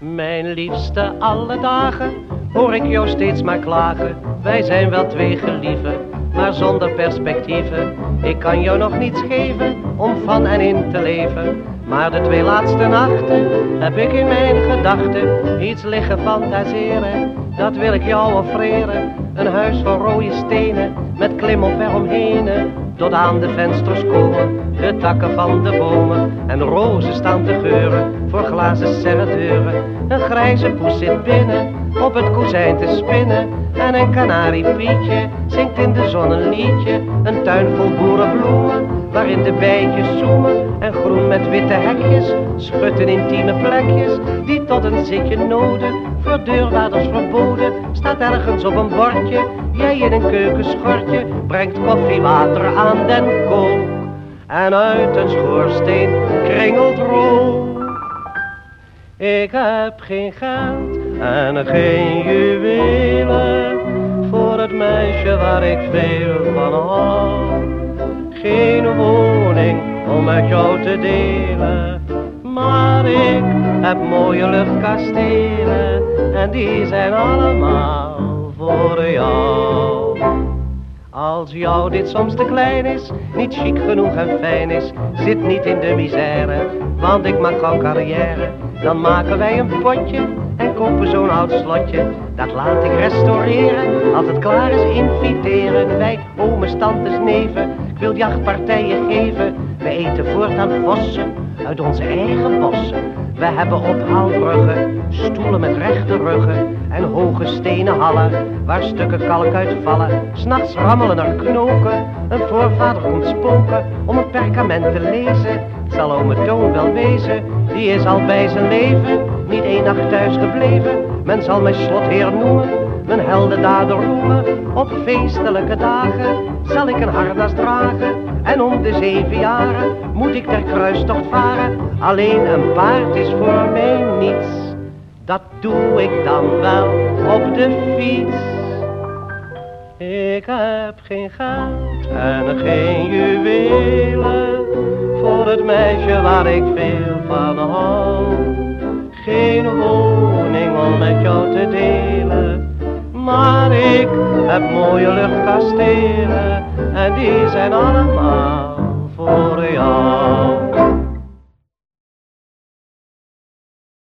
liefste alle dagen hoor ik jou steeds maar klagen. Wij zijn wel twee gelieven, maar zonder perspectieven. Ik kan jou nog niets geven om van en in te leven. Maar de twee laatste nachten heb ik in mijn gedachten iets liggen fantaseren. Dat wil ik jou offreren. Een huis van rode stenen met klimop eromheen. Tot aan de vensters komen de takken van de bomen. En rozen staan te geuren voor glazen serredeuren. Een grijze poes zit binnen op het kozijn te spinnen. En een kanariepietje zingt in de zon een liedje. Een tuin vol boerenbloemen waarin de bijtjes zoemen. En groen met witte hekjes schutten intieme plekjes. Die tot een zitje noden voor deurwaarders verboden. Staat ergens op een bordje, jij in een keukenschortje. Brengt koffiewater aan den kook. En uit een schoorsteen kringelt rook. Ik heb geen geld en geen juwelen voor het meisje waar ik veel van hou. Geen woning om met jou te delen, maar ik heb mooie luchtkastelen en die zijn allemaal voor jou. Als jou dit soms te klein is, niet chic genoeg en fijn is, zit niet in de misère, want ik maak gauw carrière. Dan maken wij een potje en kopen zo'n oud slotje. Dat laat ik restaureren, als het klaar is inviteren. Wij ooms, tantes, neven, ik wil jachtpartijen geven. We eten voortaan vossen uit onze eigen bossen. We hebben ophaalbruggen, stoelen met rechte ruggen en hoge stenen hallen waar stukken kalk uitvallen. S'nachts rammelen er knoken, een voorvader komt spoken om een perkament te lezen. Het zal ome Toon wel wezen, die is al bij zijn leven niet één nacht thuis gebleven. Men zal mij slotheer noemen, mijn heldendaden roemen. Op feestelijke dagen zal ik een harnas dragen. En om de zeven jaren moet ik ter kruistocht varen. Alleen een paard is voor mij niets. Dat doe ik dan wel op de fiets. Ik heb geen geld en geen juwelen voor het meisje waar ik veel van hou. Geen woning om met jou te delen, maar ik heb mooie luchtkastelen en die zijn allemaal.